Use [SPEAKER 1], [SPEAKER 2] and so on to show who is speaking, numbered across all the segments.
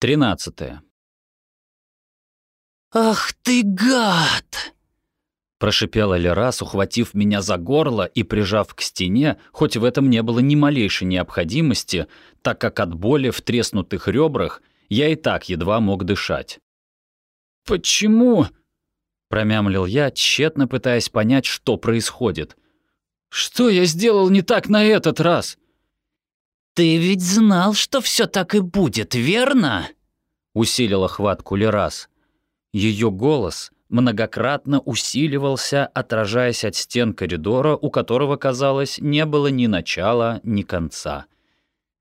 [SPEAKER 1] 13.
[SPEAKER 2] «Ах ты гад!»
[SPEAKER 1] Прошипела Лерас, ухватив меня за горло и прижав к стене, хоть в этом не было ни малейшей необходимости, так как от боли в треснутых ребрах я и так едва мог дышать. «Почему?» — промямлил я, тщетно пытаясь понять, что происходит. «Что я сделал не так на этот раз?»
[SPEAKER 2] «Ты ведь знал, что все так и будет, верно?»
[SPEAKER 1] — усилила хватку Лерас. Ее голос многократно усиливался, отражаясь от стен коридора, у которого, казалось, не было ни начала, ни конца.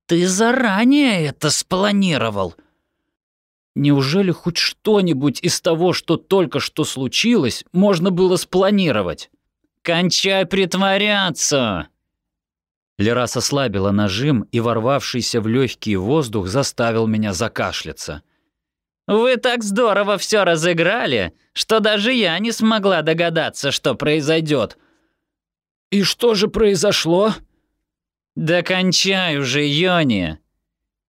[SPEAKER 2] «Ты заранее это спланировал?»
[SPEAKER 1] Неужели хоть что-нибудь из того, что только что случилось, можно было спланировать?
[SPEAKER 2] «Кончай притворяться!»
[SPEAKER 1] Лерас ослабила нажим, и ворвавшийся в легкий воздух заставил меня закашляться.
[SPEAKER 2] «Вы так здорово все разыграли, что даже я не смогла догадаться, что произойдет».
[SPEAKER 1] «И что же произошло?»
[SPEAKER 2] «Да кончай уже, Йони.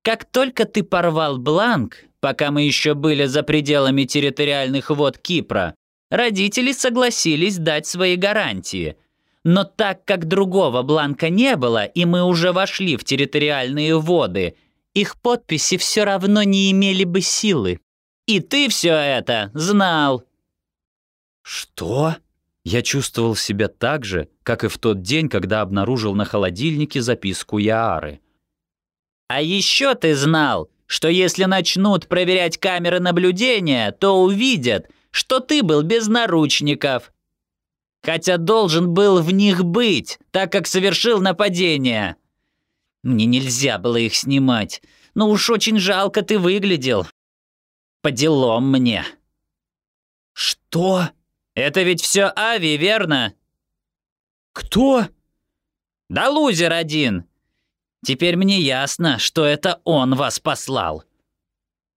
[SPEAKER 2] Как только ты порвал бланк, пока мы еще были за пределами территориальных вод Кипра, родители согласились дать свои гарантии — но так как другого бланка не было, и мы уже вошли в территориальные воды, их подписи все равно не имели бы силы. И ты все это знал.
[SPEAKER 1] Что? Я чувствовал себя так же, как и в тот день, когда обнаружил на холодильнике записку Яары.
[SPEAKER 2] А еще ты знал, что если начнут проверять камеры наблюдения, то увидят, что ты был без наручников, хотя должен был в них быть, так как совершил нападение. Мне нельзя было их снимать, но уж очень жалко ты выглядел. По делам мне.
[SPEAKER 1] Что?
[SPEAKER 2] Это ведь все Ави, верно?
[SPEAKER 1] Кто?
[SPEAKER 2] Да лузер один. Теперь мне ясно, что это он вас послал.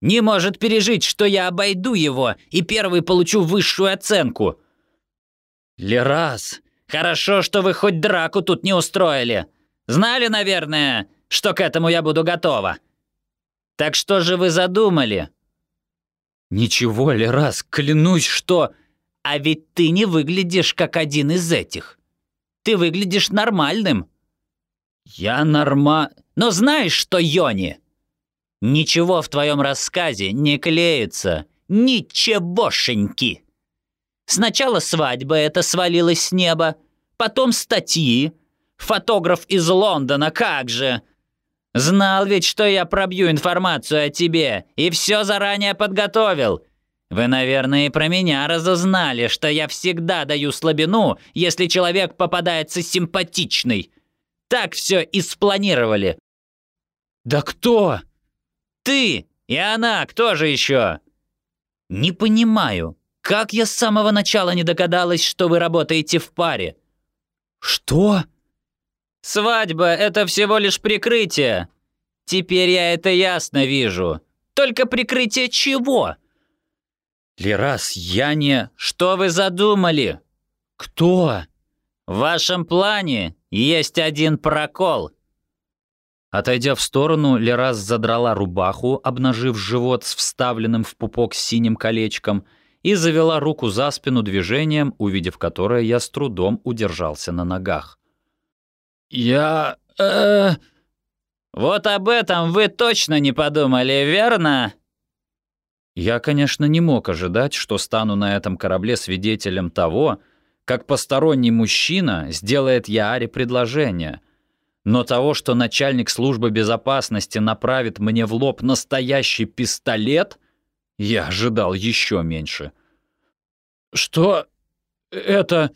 [SPEAKER 2] Не может пережить, что я обойду его и первый получу высшую оценку. «Лерас, хорошо, что вы хоть драку тут не устроили. Знали, наверное, что к этому я буду готова. Так что же вы задумали?»
[SPEAKER 1] «Ничего, Лерас, клянусь, что...»
[SPEAKER 2] «А ведь ты не выглядишь как один из этих. Ты выглядишь нормальным».
[SPEAKER 1] «Я норма...»
[SPEAKER 2] «Но знаешь что, Йони? Ничего в твоем рассказе не клеится. Ничегошеньки!» Сначала свадьба эта свалилась с неба, потом статьи. Фотограф из Лондона, как же! Знал ведь, что я пробью информацию о тебе, и все заранее подготовил. Вы, наверное, и про меня разузнали, что я всегда даю слабину, если человек попадается симпатичный. Так все и спланировали.
[SPEAKER 1] Да кто?
[SPEAKER 2] Ты и она, кто же еще? Не понимаю, как я с самого начала не догадалась, что вы работаете в паре?»
[SPEAKER 1] «Что?»
[SPEAKER 2] «Свадьба — это всего лишь прикрытие. Теперь я это ясно вижу. Только прикрытие чего?»
[SPEAKER 1] «Лерас, я не...»
[SPEAKER 2] «Что вы задумали?»
[SPEAKER 1] «Кто?»
[SPEAKER 2] «В вашем плане есть один прокол».
[SPEAKER 1] Отойдя в сторону, Лерас задрала рубаху, обнажив живот с вставленным в пупок синим колечком — и завела руку за спину движением, увидев которое я с трудом удержался на ногах.
[SPEAKER 2] «Я... э...» «Вот об этом вы точно не подумали, верно?»
[SPEAKER 1] Я, конечно, не мог ожидать, что стану на этом корабле свидетелем того, как посторонний мужчина сделает Яаре предложение. Но того, что начальник службы безопасности направит мне в лоб настоящий пистолет, я ожидал еще меньше. «Что это...»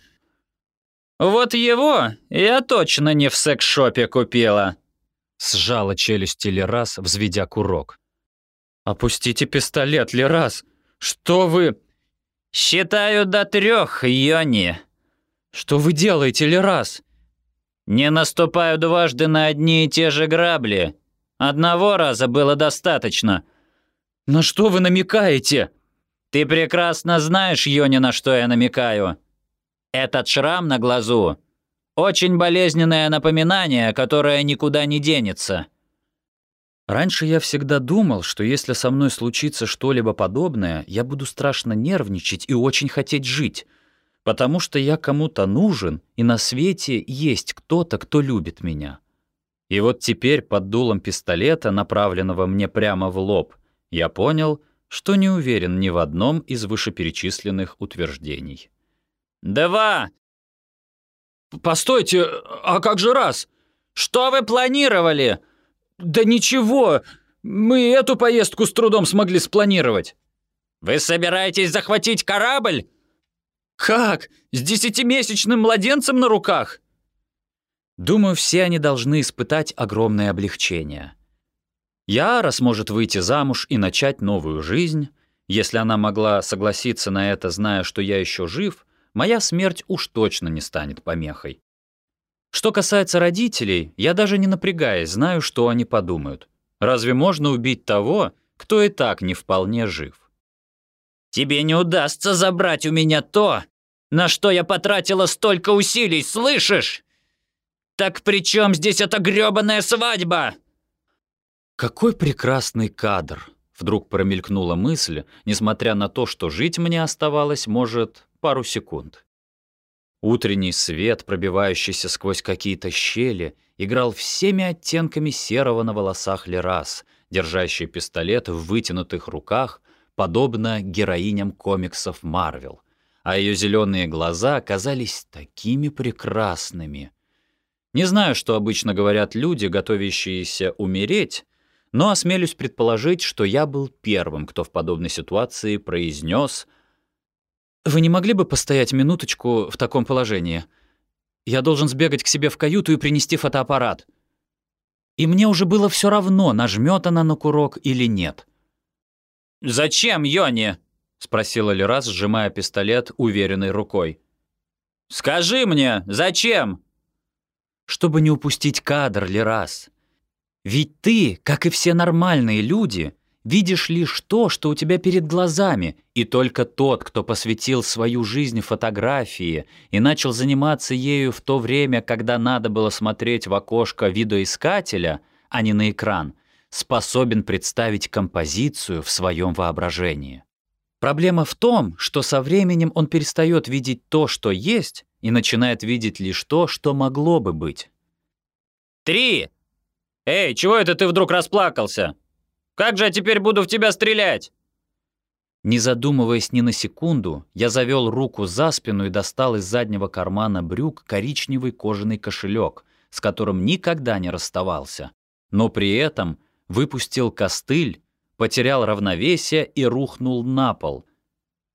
[SPEAKER 2] «Вот его я точно не в секс-шопе купила», —
[SPEAKER 1] сжала челюсти Лерас, взведя курок. «Опустите пистолет, Лерас! Что вы...»
[SPEAKER 2] «Считаю до трех, Йони».
[SPEAKER 1] «Что вы делаете, Лерас?»
[SPEAKER 2] «Не наступаю дважды на одни и те же грабли. Одного раза было достаточно».
[SPEAKER 1] «На что вы намекаете?»
[SPEAKER 2] «Ты прекрасно знаешь, Йони, на что я намекаю. Этот шрам на глазу — очень болезненное напоминание, которое никуда не денется».
[SPEAKER 1] Раньше я всегда думал, что если со мной случится что-либо подобное, я буду страшно нервничать и очень хотеть жить, потому что я кому-то нужен, и на свете есть кто-то, кто любит меня. И вот теперь под дулом пистолета, направленного мне прямо в лоб, я понял, что не уверен ни в одном из вышеперечисленных утверждений.
[SPEAKER 2] «Два!» «Постойте, а как же раз? Что вы планировали?»
[SPEAKER 1] «Да ничего, мы эту поездку с трудом смогли спланировать».
[SPEAKER 2] «Вы собираетесь захватить корабль?»
[SPEAKER 1] «Как? С десятимесячным младенцем на руках?» Думаю, все они должны испытать огромное облегчение. Яра сможет выйти замуж и начать новую жизнь. Если она могла согласиться на это, зная, что я еще жив, моя смерть уж точно не станет помехой. Что касается родителей, я даже не напрягаясь знаю, что они подумают. Разве можно убить того, кто и так не вполне жив?
[SPEAKER 2] «Тебе не удастся забрать у меня то, на что я потратила столько усилий, слышишь? Так при чем здесь эта грёбаная свадьба?»
[SPEAKER 1] Какой прекрасный кадр! Вдруг промелькнула мысль, несмотря на то, что жить мне оставалось, может, пару секунд. Утренний свет, пробивающийся сквозь какие-то щели, играл всеми оттенками серого на волосах Лерас, держащий пистолет в вытянутых руках, подобно героиням комиксов Марвел. А ее зеленые глаза казались такими прекрасными. Не знаю, что обычно говорят люди, готовящиеся умереть, но осмелюсь предположить, что я был первым, кто в подобной ситуации произнес «Вы не могли бы постоять минуточку в таком положении? Я должен сбегать к себе в каюту и принести фотоаппарат». И мне уже было все равно, нажмет она на курок или нет.
[SPEAKER 2] «Зачем, Йони?» — спросила Лерас, сжимая пистолет уверенной рукой. «Скажи мне, зачем?»
[SPEAKER 1] «Чтобы не упустить кадр, Лерас. Ведь ты, как и все нормальные люди, видишь лишь то, что у тебя перед глазами, и только тот, кто посвятил свою жизнь фотографии и начал заниматься ею в то время, когда надо было смотреть в окошко видоискателя, а не на экран, способен представить композицию в своем воображении. Проблема в том, что со временем он перестает видеть то, что есть, и начинает видеть лишь то, что могло бы быть.
[SPEAKER 2] «Три! Эй, чего это ты вдруг расплакался?» Как же я теперь буду в тебя стрелять?»
[SPEAKER 1] Не задумываясь ни на секунду, я завел руку за спину и достал из заднего кармана брюк коричневый кожаный кошелек, с которым никогда не расставался, но при этом выпустил костыль, потерял равновесие и рухнул на пол,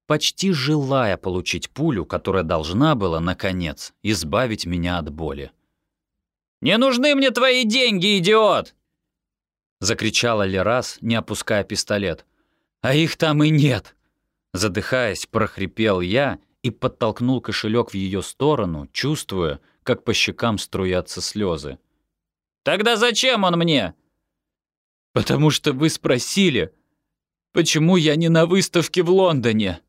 [SPEAKER 1] почти желая получить пулю, которая должна была, наконец, избавить меня от боли.
[SPEAKER 2] «Не нужны мне твои деньги, идиот!»
[SPEAKER 1] Закричала Лерас, не опуская пистолет. «А их там и нет!» Задыхаясь, прохрипел я и подтолкнул кошелек в ее сторону, чувствуя, как по щекам струятся слезы.
[SPEAKER 2] «Тогда зачем он мне?»
[SPEAKER 1] «Потому что вы спросили, почему я не на выставке в Лондоне?»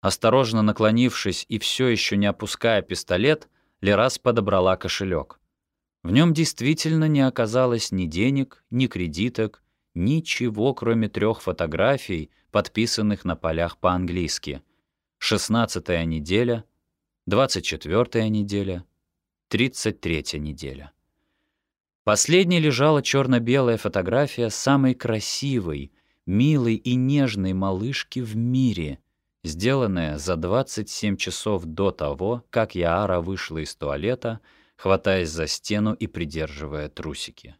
[SPEAKER 1] Осторожно наклонившись и все еще не опуская пистолет, Лерас подобрала кошелек. В нем действительно не оказалось ни денег, ни кредиток, ничего, кроме трех фотографий, подписанных на полях по-английски. Шестнадцатая неделя, двадцать четвертая неделя, тридцать третья неделя. Последней лежала черно-белая фотография самой красивой, милой и нежной малышки в мире, сделанная за 27 часов до того, как Яара вышла из туалета — хватаясь за стену и придерживая трусики.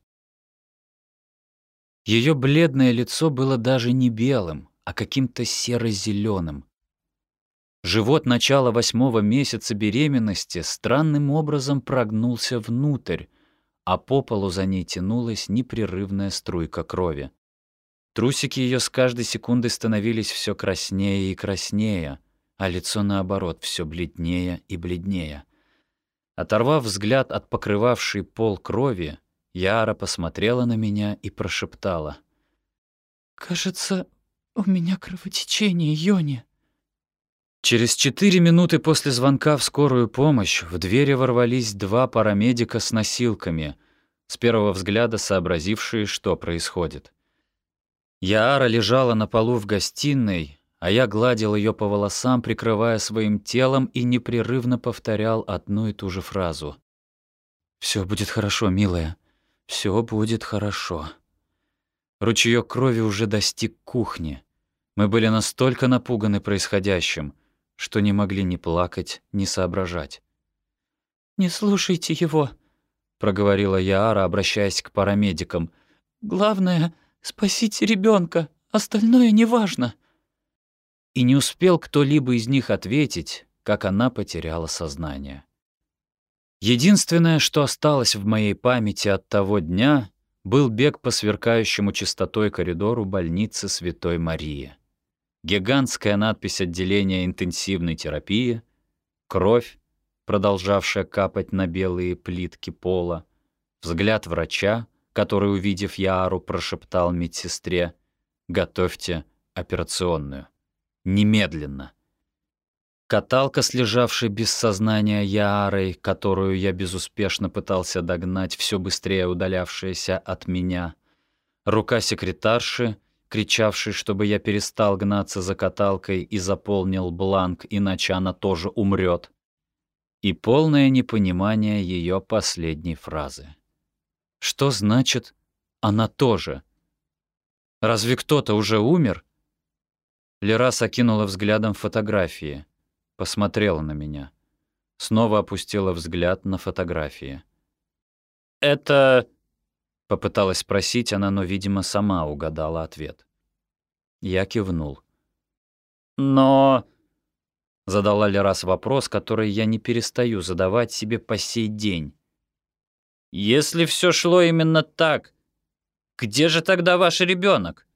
[SPEAKER 1] Ее бледное лицо было даже не белым, а каким-то серо-зеленым. Живот начала восьмого месяца беременности странным образом прогнулся внутрь, а по полу за ней тянулась непрерывная струйка крови. Трусики ее с каждой секундой становились все краснее и краснее, а лицо, наоборот, все бледнее и бледнее. Оторвав взгляд от покрывавшей пол крови, Яра посмотрела на меня и прошептала.
[SPEAKER 3] «Кажется, у меня кровотечение, Йони».
[SPEAKER 1] Через четыре минуты после звонка в скорую помощь в двери ворвались два парамедика с носилками, с первого взгляда сообразившие, что происходит. Яара лежала на полу в гостиной, а я гладил ее по волосам, прикрывая своим телом и непрерывно повторял одну и ту же фразу. «Все будет хорошо, милая. Все будет хорошо». Ручеёк крови уже достиг кухни. Мы были настолько напуганы происходящим, что не могли ни плакать, ни соображать.
[SPEAKER 3] «Не слушайте его», — проговорила Яара, обращаясь к парамедикам. «Главное — спасите ребенка, остальное неважно».
[SPEAKER 1] И не успел кто-либо из них ответить, как она потеряла сознание. Единственное, что осталось в моей памяти от того дня, был бег по сверкающему чистотой коридору больницы Святой Марии. Гигантская надпись отделения интенсивной терапии, кровь, продолжавшая капать на белые плитки пола, взгляд врача, который, увидев Яару, прошептал медсестре «Готовьте операционную». Немедленно. Каталка с лежавшей без сознания Яарой, которую я безуспешно пытался догнать, все быстрее удалявшаяся от меня. Рука секретарши, кричавшей, чтобы я перестал гнаться за каталкой и заполнил бланк, иначе она тоже умрет. И полное непонимание ее последней фразы. Что значит «она тоже»? Разве кто-то уже умер? Лерас окинула взглядом фотографии. Посмотрела на меня. Снова опустила взгляд на фотографии. «Это...» — попыталась спросить она, но, видимо, сама угадала ответ. Я кивнул. «Но...» — задала Лерас вопрос, который я не перестаю задавать себе по сей день. «Если все шло именно так, где же тогда ваш ребенок?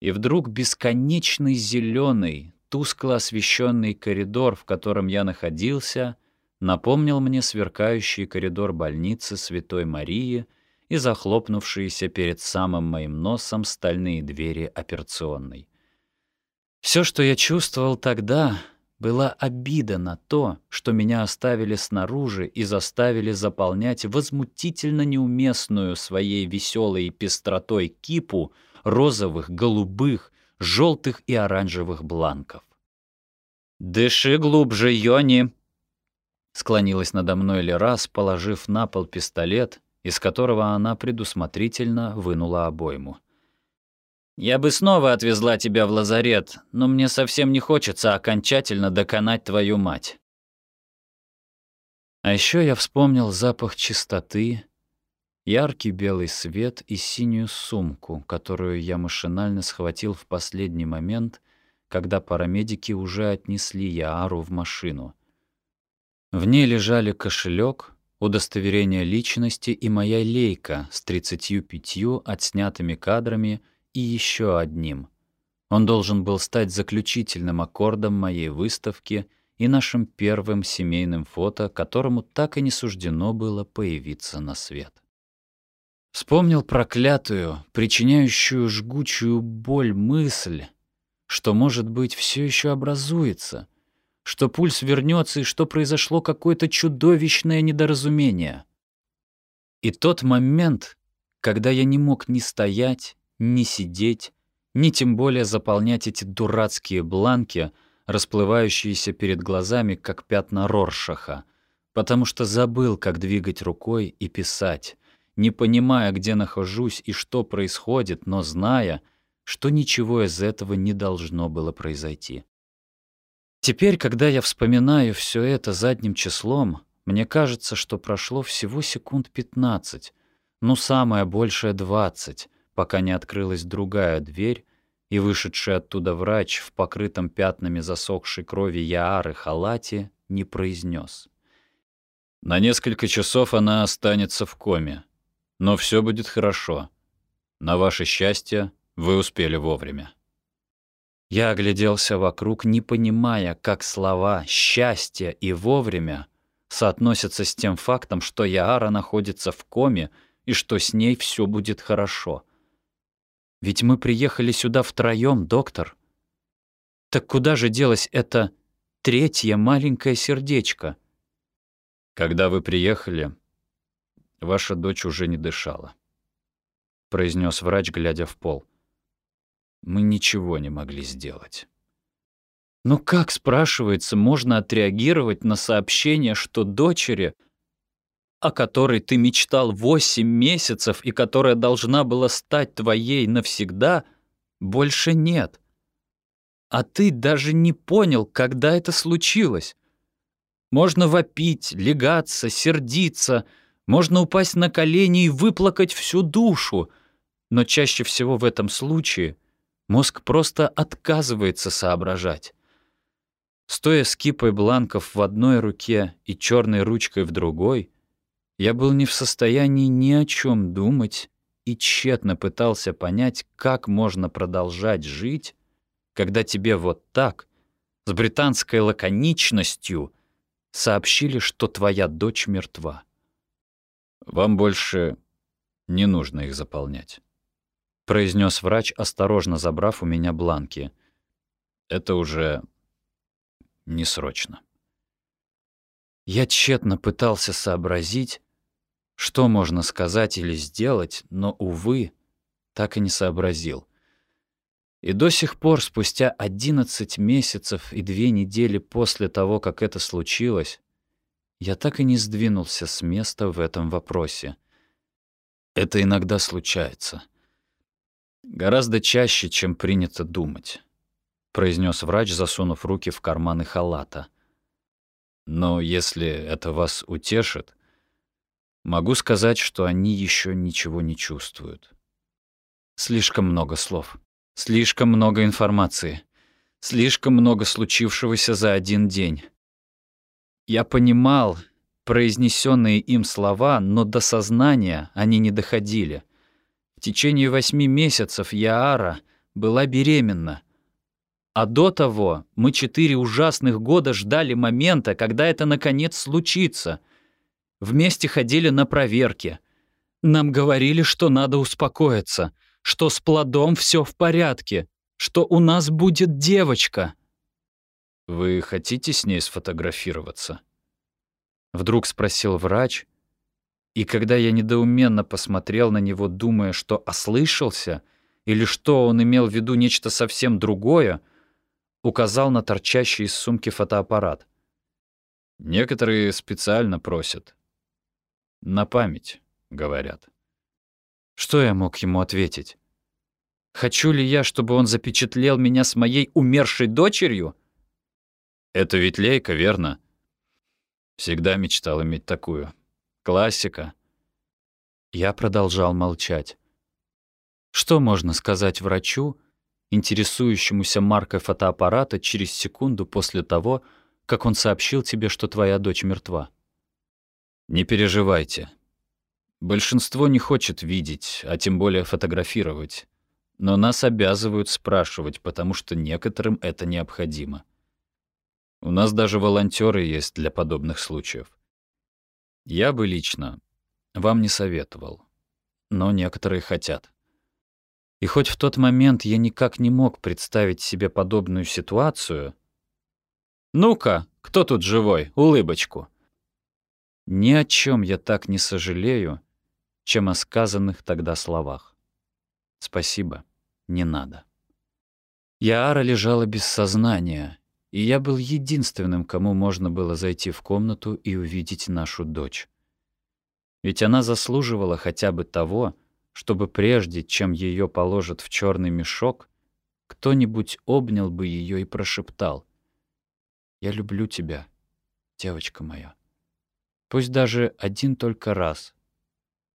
[SPEAKER 1] И вдруг бесконечный зеленый, тускло освещенный коридор, в котором я находился, напомнил мне сверкающий коридор больницы Святой Марии и захлопнувшиеся перед самым моим носом стальные двери операционной. Все, что я чувствовал тогда, была обида на то, что меня оставили снаружи и заставили заполнять возмутительно неуместную своей веселой пестротой кипу — розовых, голубых, желтых и оранжевых бланков. «Дыши глубже, Йони!» Склонилась надо мной Лерас, положив на пол пистолет, из которого она предусмотрительно вынула обойму. «Я бы снова отвезла тебя в лазарет, но мне совсем не хочется окончательно доконать твою мать». А еще я вспомнил запах чистоты, яркий белый свет и синюю сумку, которую я машинально схватил в последний момент, когда парамедики уже отнесли Яару в машину. В ней лежали кошелек, удостоверение личности и моя лейка с 35 отснятыми кадрами и еще одним. Он должен был стать заключительным аккордом моей выставки и нашим первым семейным фото, которому так и не суждено было появиться на свет. Вспомнил проклятую, причиняющую жгучую боль мысль, что, может быть, все еще образуется, что пульс вернется и что произошло какое-то чудовищное недоразумение. И тот момент, когда я не мог ни стоять, ни сидеть, ни тем более заполнять эти дурацкие бланки, расплывающиеся перед глазами, как пятна Роршаха, потому что забыл, как двигать рукой и писать, не понимая, где нахожусь и что происходит, но зная, что ничего из этого не должно было произойти. Теперь, когда я вспоминаю все это задним числом, мне кажется, что прошло всего секунд 15, ну самое большее 20, пока не открылась другая дверь, и вышедший оттуда врач в покрытом пятнами засохшей крови Яары халате не произнес. «На несколько часов она останется в коме. Но все будет хорошо. На ваше счастье, вы успели вовремя. Я огляделся вокруг, не понимая, как слова «счастье» и «вовремя» соотносятся с тем фактом, что Яара находится в коме и что с ней все будет хорошо. Ведь мы приехали сюда втроем, доктор. Так куда же делось это третье маленькое сердечко? Когда вы приехали, Ваша дочь уже не дышала, произнес врач, глядя в пол. Мы ничего не могли сделать.
[SPEAKER 3] Но как, спрашивается, можно отреагировать на сообщение, что дочери, о которой ты мечтал восемь месяцев и которая должна была стать твоей навсегда, больше нет? А ты даже не понял, когда это случилось. Можно вопить, легаться, сердиться, можно упасть на колени и выплакать всю душу, но чаще всего в этом случае мозг просто отказывается соображать. Стоя с кипой бланков в одной руке и черной ручкой в другой, я был не в состоянии ни о чем думать и тщетно пытался понять, как можно продолжать жить, когда тебе вот так, с британской лаконичностью, сообщили, что твоя дочь мертва.
[SPEAKER 1] «Вам больше не нужно их заполнять», — произнес врач, осторожно забрав у меня бланки. «Это уже не срочно.
[SPEAKER 3] Я тщетно пытался сообразить, что можно сказать или сделать, но, увы, так и не сообразил. И до сих пор, спустя 11 месяцев и две недели после того, как это случилось, я так и не сдвинулся с места в этом вопросе. Это иногда случается. Гораздо чаще, чем принято думать произнес врач, засунув руки в карманы халата. Но если это вас утешит, могу сказать, что они еще ничего не чувствуют. Слишком много слов, слишком много информации, слишком много случившегося за один день. Я понимал произнесенные им слова, но до сознания они не доходили. В течение восьми месяцев Яара была беременна — а до того мы четыре ужасных года ждали момента, когда это наконец случится. Вместе ходили на проверки. Нам говорили, что надо успокоиться, что с плодом все в порядке, что у нас будет девочка.
[SPEAKER 1] «Вы хотите с ней сфотографироваться?»
[SPEAKER 3] Вдруг спросил врач, и когда я недоуменно посмотрел на него, думая, что ослышался, или что он имел в виду нечто совсем другое, указал на торчащий из сумки фотоаппарат.
[SPEAKER 1] Некоторые специально просят. На память, говорят.
[SPEAKER 3] Что я мог ему ответить? Хочу ли я, чтобы он запечатлел меня с моей умершей дочерью?
[SPEAKER 1] Это ведь лейка, верно? Всегда мечтал иметь такую. Классика.
[SPEAKER 3] Я продолжал молчать. Что можно сказать врачу, интересующемуся маркой фотоаппарата через секунду после того, как он сообщил тебе, что твоя дочь мертва.
[SPEAKER 1] Не переживайте. Большинство не хочет видеть, а тем более фотографировать. Но нас обязывают спрашивать, потому что некоторым это необходимо. У нас даже волонтеры есть для подобных случаев. Я бы лично вам не советовал, но некоторые хотят.
[SPEAKER 3] И хоть в тот момент я никак не мог представить себе подобную ситуацию... «Ну-ка, кто тут живой? Улыбочку!» Ни о чем я так не сожалею, чем о сказанных тогда словах. Спасибо, не надо. Яара лежала без сознания, и я был единственным, кому можно было зайти в комнату и увидеть нашу дочь. Ведь она заслуживала хотя бы того, чтобы прежде, чем ее положат в черный мешок, кто-нибудь обнял бы ее и прошептал «Я люблю тебя, девочка моя». Пусть даже один только раз,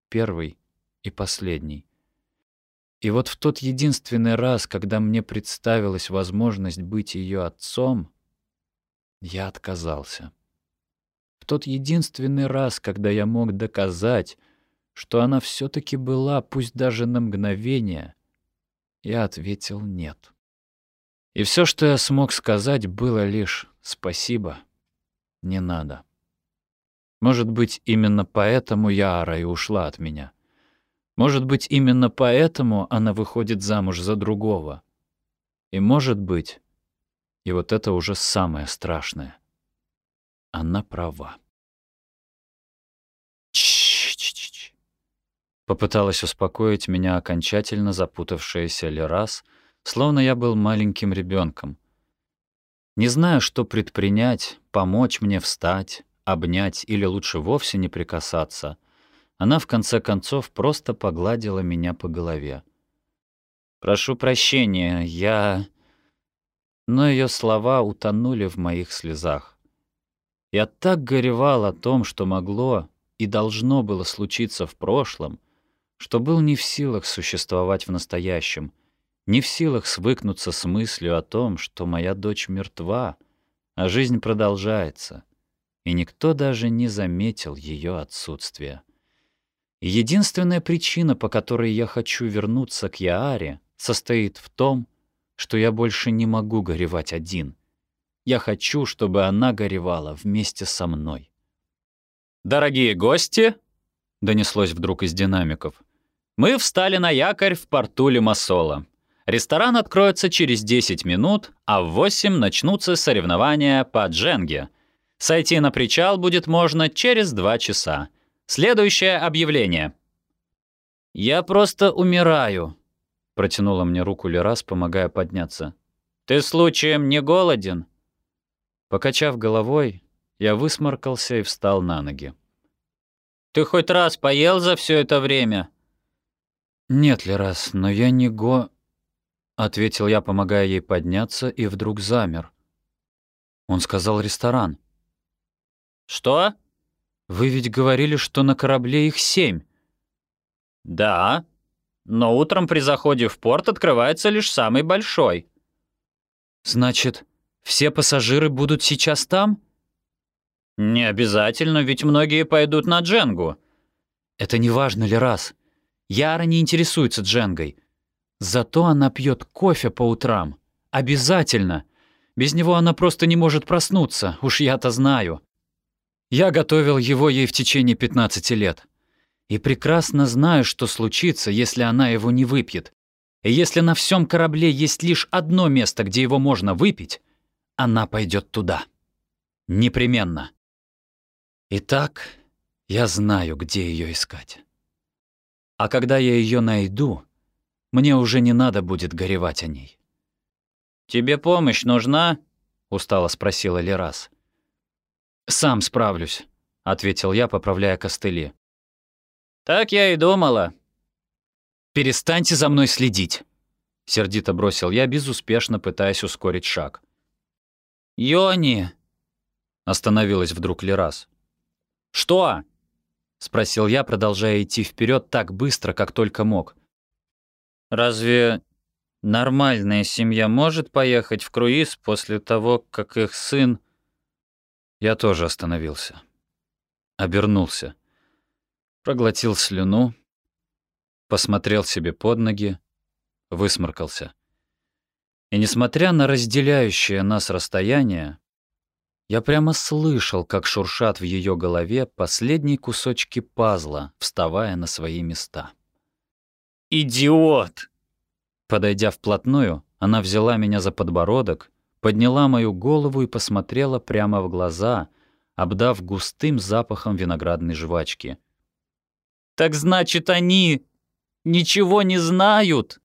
[SPEAKER 3] первый и последний. И вот в тот единственный раз, когда мне представилась возможность быть ее отцом, я отказался. В тот единственный раз, когда я мог доказать, что она все-таки была, пусть даже на мгновение, я ответил «нет». И все, что я смог сказать, было лишь «спасибо, не надо». Может быть, именно поэтому Яара и ушла от меня. Может быть, именно поэтому она выходит замуж за другого. И может быть, и вот это уже самое страшное, она права. Ч -ч -ч Попыталась успокоить меня окончательно запутавшаяся Лерас, словно я был маленьким ребенком. Не знаю, что предпринять, помочь мне встать, обнять или лучше вовсе не прикасаться, она в конце концов просто погладила меня по голове. «Прошу прощения, я...» Но ее слова утонули в моих слезах. Я так горевал о том, что могло и должно было случиться в прошлом, что был не в силах существовать в настоящем, не в силах свыкнуться с мыслью о том, что моя дочь мертва, а жизнь продолжается, и никто даже не заметил ее отсутствия. Единственная причина, по которой я хочу вернуться к Яаре, состоит в том, что я больше не могу горевать один. Я хочу, чтобы она горевала вместе со мной.
[SPEAKER 1] «Дорогие гости!» — донеслось вдруг из динамиков — мы встали на якорь в порту Лимассола. Ресторан откроется через 10 минут, а в 8 начнутся соревнования по дженге. Сойти на причал будет можно через 2 часа. Следующее объявление. «Я просто умираю», — протянула мне руку Лерас, помогая подняться. «Ты случаем не голоден?» Покачав головой, я высморкался и встал на ноги. «Ты хоть раз поел за все это время?»
[SPEAKER 3] «Нет ли раз, но я не го...» — ответил я, помогая ей подняться, и вдруг замер. Он сказал «ресторан».
[SPEAKER 1] «Что?»
[SPEAKER 3] «Вы ведь говорили, что на корабле их семь».
[SPEAKER 1] «Да, но утром при заходе в порт открывается лишь самый большой».
[SPEAKER 3] «Значит, все пассажиры будут сейчас там?»
[SPEAKER 1] «Не обязательно, ведь многие пойдут на Дженгу».
[SPEAKER 3] «Это не важно ли раз?» Яра не интересуется Дженгой. Зато она пьет кофе по утрам. Обязательно. Без него она просто не может проснуться, уж я-то знаю. Я готовил его ей в течение 15 лет. И прекрасно знаю, что случится, если она его не выпьет. И если на всем корабле есть лишь одно место, где его можно выпить, она пойдет туда. Непременно. Итак, я знаю, где ее искать. А когда я ее найду, мне уже не надо будет горевать о ней.
[SPEAKER 1] «Тебе помощь нужна?» — устало спросила Лерас.
[SPEAKER 3] «Сам справлюсь», — ответил я, поправляя костыли.
[SPEAKER 1] «Так я и думала».
[SPEAKER 3] «Перестаньте за мной следить», — сердито бросил я, безуспешно пытаясь ускорить шаг.
[SPEAKER 1] «Йони!»
[SPEAKER 3] — остановилась вдруг Лерас.
[SPEAKER 1] «Что?»
[SPEAKER 3] — спросил я, продолжая идти вперед так быстро, как только мог.
[SPEAKER 1] «Разве нормальная семья может поехать в круиз после того, как их сын...»
[SPEAKER 3] Я тоже остановился. Обернулся. Проглотил слюну, посмотрел себе под ноги, высморкался. И несмотря на разделяющее нас расстояние, я прямо слышал, как шуршат в ее голове последние кусочки пазла, вставая на свои места.
[SPEAKER 1] «Идиот!»
[SPEAKER 3] Подойдя вплотную, она взяла меня за подбородок, подняла мою голову и посмотрела прямо в глаза, обдав густым запахом виноградной жвачки.
[SPEAKER 1] «Так значит, они ничего не знают?»